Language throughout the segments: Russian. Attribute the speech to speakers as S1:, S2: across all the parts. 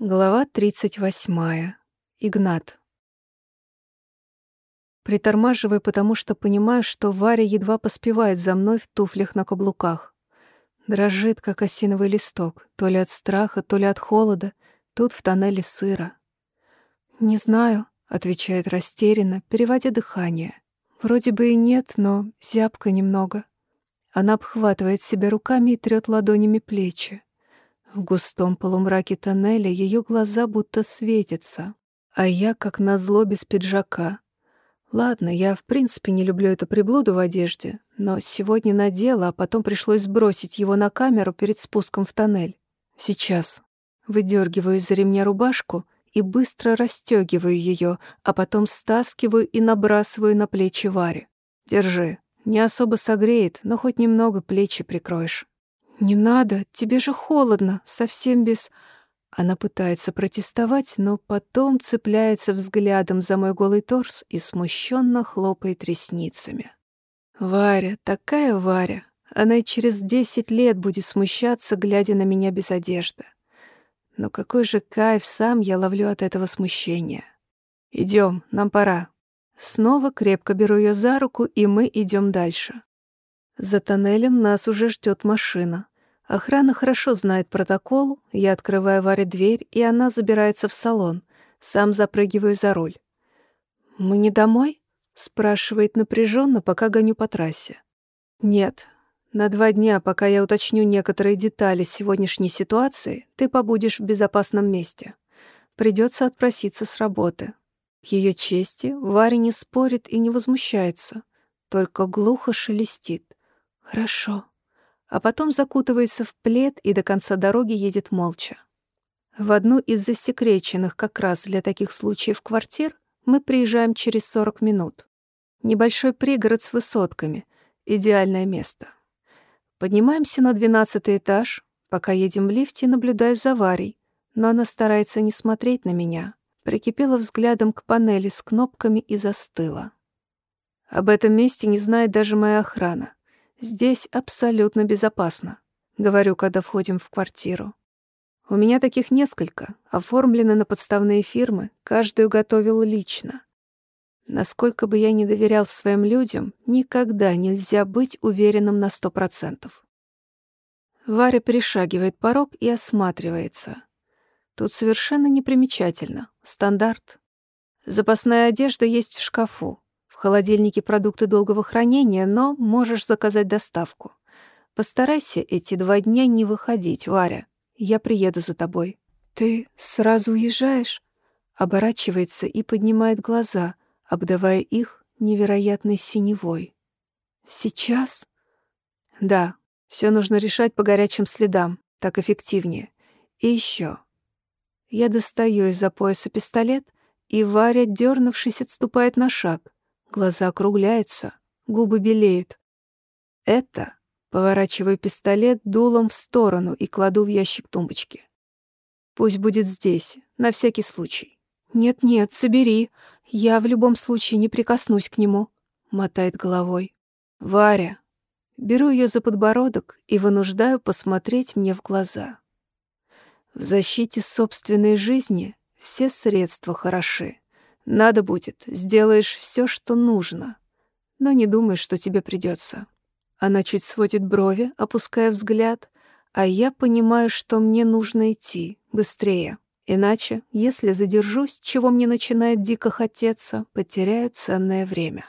S1: Глава 38. Игнат. Притормаживаю, потому что понимаю, что Варя едва поспевает за мной в туфлях на каблуках. Дрожит, как осиновый листок, то ли от страха, то ли от холода. Тут в тоннеле сыро. «Не знаю», — отвечает растерянно, переводя дыхание. «Вроде бы и нет, но зябко немного». Она обхватывает себя руками и трёт ладонями плечи. В густом полумраке тоннеля ее глаза будто светятся, а я как назло без пиджака. Ладно, я в принципе не люблю эту приблуду в одежде, но сегодня надела, а потом пришлось сбросить его на камеру перед спуском в тоннель. Сейчас. Выдергиваю из-за ремня рубашку и быстро расстегиваю ее, а потом стаскиваю и набрасываю на плечи Варе. Держи. Не особо согреет, но хоть немного плечи прикроешь. «Не надо, тебе же холодно, совсем без...» Она пытается протестовать, но потом цепляется взглядом за мой голый торс и смущенно хлопает ресницами. Варя, такая Варя. Она и через десять лет будет смущаться, глядя на меня без одежды. Но какой же кайф сам я ловлю от этого смущения. Идем, нам пора. Снова крепко беру ее за руку, и мы идем дальше. За тоннелем нас уже ждет машина. Охрана хорошо знает протокол, я открываю Варе дверь, и она забирается в салон. Сам запрыгиваю за руль. «Мы не домой?» — спрашивает напряженно, пока гоню по трассе. «Нет. На два дня, пока я уточню некоторые детали сегодняшней ситуации, ты побудешь в безопасном месте. Придется отпроситься с работы». К ее чести Варя не спорит и не возмущается, только глухо шелестит. «Хорошо» а потом закутывается в плед и до конца дороги едет молча. В одну из засекреченных как раз для таких случаев квартир мы приезжаем через 40 минут. Небольшой пригород с высотками. Идеальное место. Поднимаемся на двенадцатый этаж. Пока едем в лифте, наблюдаю за Варей, но она старается не смотреть на меня. Прикипела взглядом к панели с кнопками и застыла. Об этом месте не знает даже моя охрана. Здесь абсолютно безопасно, говорю, когда входим в квартиру. У меня таких несколько, оформлены на подставные фирмы, каждую готовил лично. Насколько бы я ни доверял своим людям, никогда нельзя быть уверенным на сто процентов. Варя перешагивает порог и осматривается. Тут совершенно непримечательно. Стандарт. Запасная одежда есть в шкафу холодильнике продукты долгого хранения, но можешь заказать доставку. Постарайся эти два дня не выходить, Варя. Я приеду за тобой. Ты сразу уезжаешь? Оборачивается и поднимает глаза, обдавая их невероятной синевой. Сейчас? Да, все нужно решать по горячим следам, так эффективнее. И еще. Я достаю из-за пояса пистолет, и Варя, дернувшись, отступает на шаг — Глаза округляются, губы белеют. Это поворачиваю пистолет дулом в сторону и кладу в ящик тумбочки. Пусть будет здесь, на всякий случай. «Нет-нет, собери. Я в любом случае не прикоснусь к нему», — мотает головой. «Варя». Беру ее за подбородок и вынуждаю посмотреть мне в глаза. В защите собственной жизни все средства хороши. Надо будет, сделаешь все, что нужно. Но не думай, что тебе придется. Она чуть сводит брови, опуская взгляд, а я понимаю, что мне нужно идти, быстрее. Иначе, если задержусь, чего мне начинает дико хотеться, потеряю ценное время.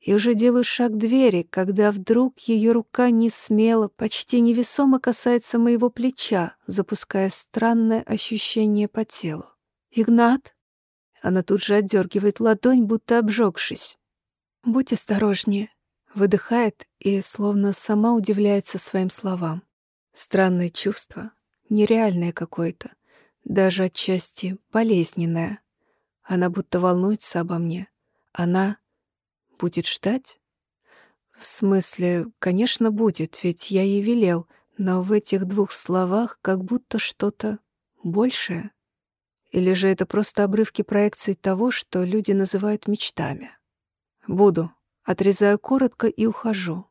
S1: И уже делаю шаг к двери, когда вдруг ее рука не смело, почти невесомо касается моего плеча, запуская странное ощущение по телу. «Игнат?» Она тут же отдергивает ладонь, будто обжегшись. «Будь осторожнее», — выдыхает и словно сама удивляется своим словам. Странное чувство, нереальное какое-то, даже отчасти болезненное. Она будто волнуется обо мне. Она будет ждать? В смысле, конечно, будет, ведь я ей велел, но в этих двух словах как будто что-то большее. Или же это просто обрывки проекций того, что люди называют мечтами? Буду. Отрезаю коротко и ухожу.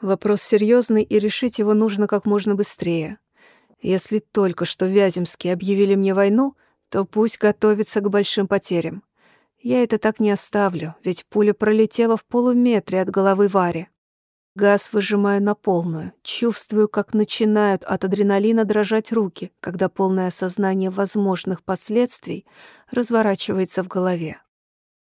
S1: Вопрос серьезный, и решить его нужно как можно быстрее. Если только что Вяземские объявили мне войну, то пусть готовится к большим потерям. Я это так не оставлю, ведь пуля пролетела в полуметре от головы Вари. Газ выжимаю на полную, чувствую, как начинают от адреналина дрожать руки, когда полное осознание возможных последствий разворачивается в голове.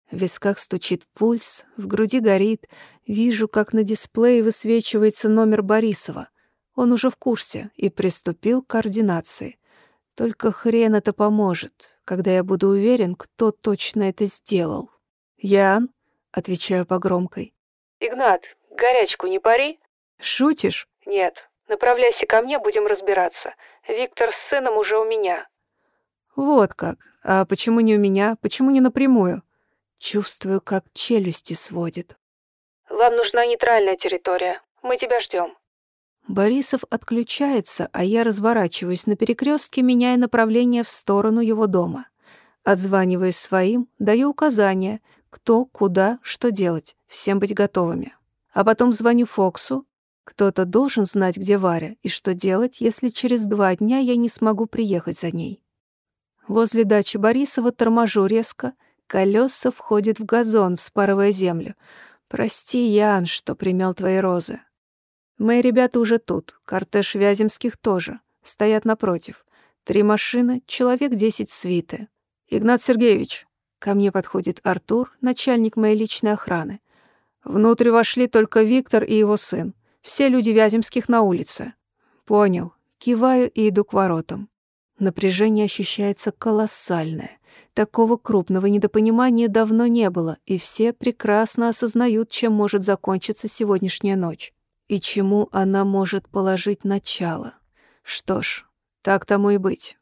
S1: В висках стучит пульс, в груди горит, вижу, как на дисплее высвечивается номер Борисова. Он уже в курсе и приступил к координации. Только хрен это поможет, когда я буду уверен, кто точно это сделал. «Ян?» — отвечаю по громкой.
S2: «Игнат, горячку не пари?»
S1: «Шутишь?»
S2: «Нет. Направляйся ко мне, будем разбираться. Виктор с сыном уже у меня».
S1: «Вот как. А почему не у меня? Почему не напрямую?» Чувствую, как челюсти сводит.
S2: «Вам нужна нейтральная территория. Мы тебя ждем.
S1: Борисов отключается, а я разворачиваюсь на перекрестке, меняя направление в сторону его дома. Отзваниваюсь своим, даю указания, кто, куда, что делать, всем быть готовыми. А потом звоню Фоксу. Кто-то должен знать, где Варя, и что делать, если через два дня я не смогу приехать за ней. Возле дачи Борисова торможу резко, колеса входят в газон, вспарывая землю. «Прости, Ян, что примел твои розы». Мои ребята уже тут, кортеж Вяземских тоже. Стоят напротив. Три машины, человек десять свиты. «Игнат Сергеевич!» Ко мне подходит Артур, начальник моей личной охраны. Внутрь вошли только Виктор и его сын. Все люди Вяземских на улице. Понял. Киваю и иду к воротам. Напряжение ощущается колоссальное. Такого крупного недопонимания давно не было, и все прекрасно осознают, чем может закончиться сегодняшняя ночь и чему она может положить начало. Что ж, так тому и быть.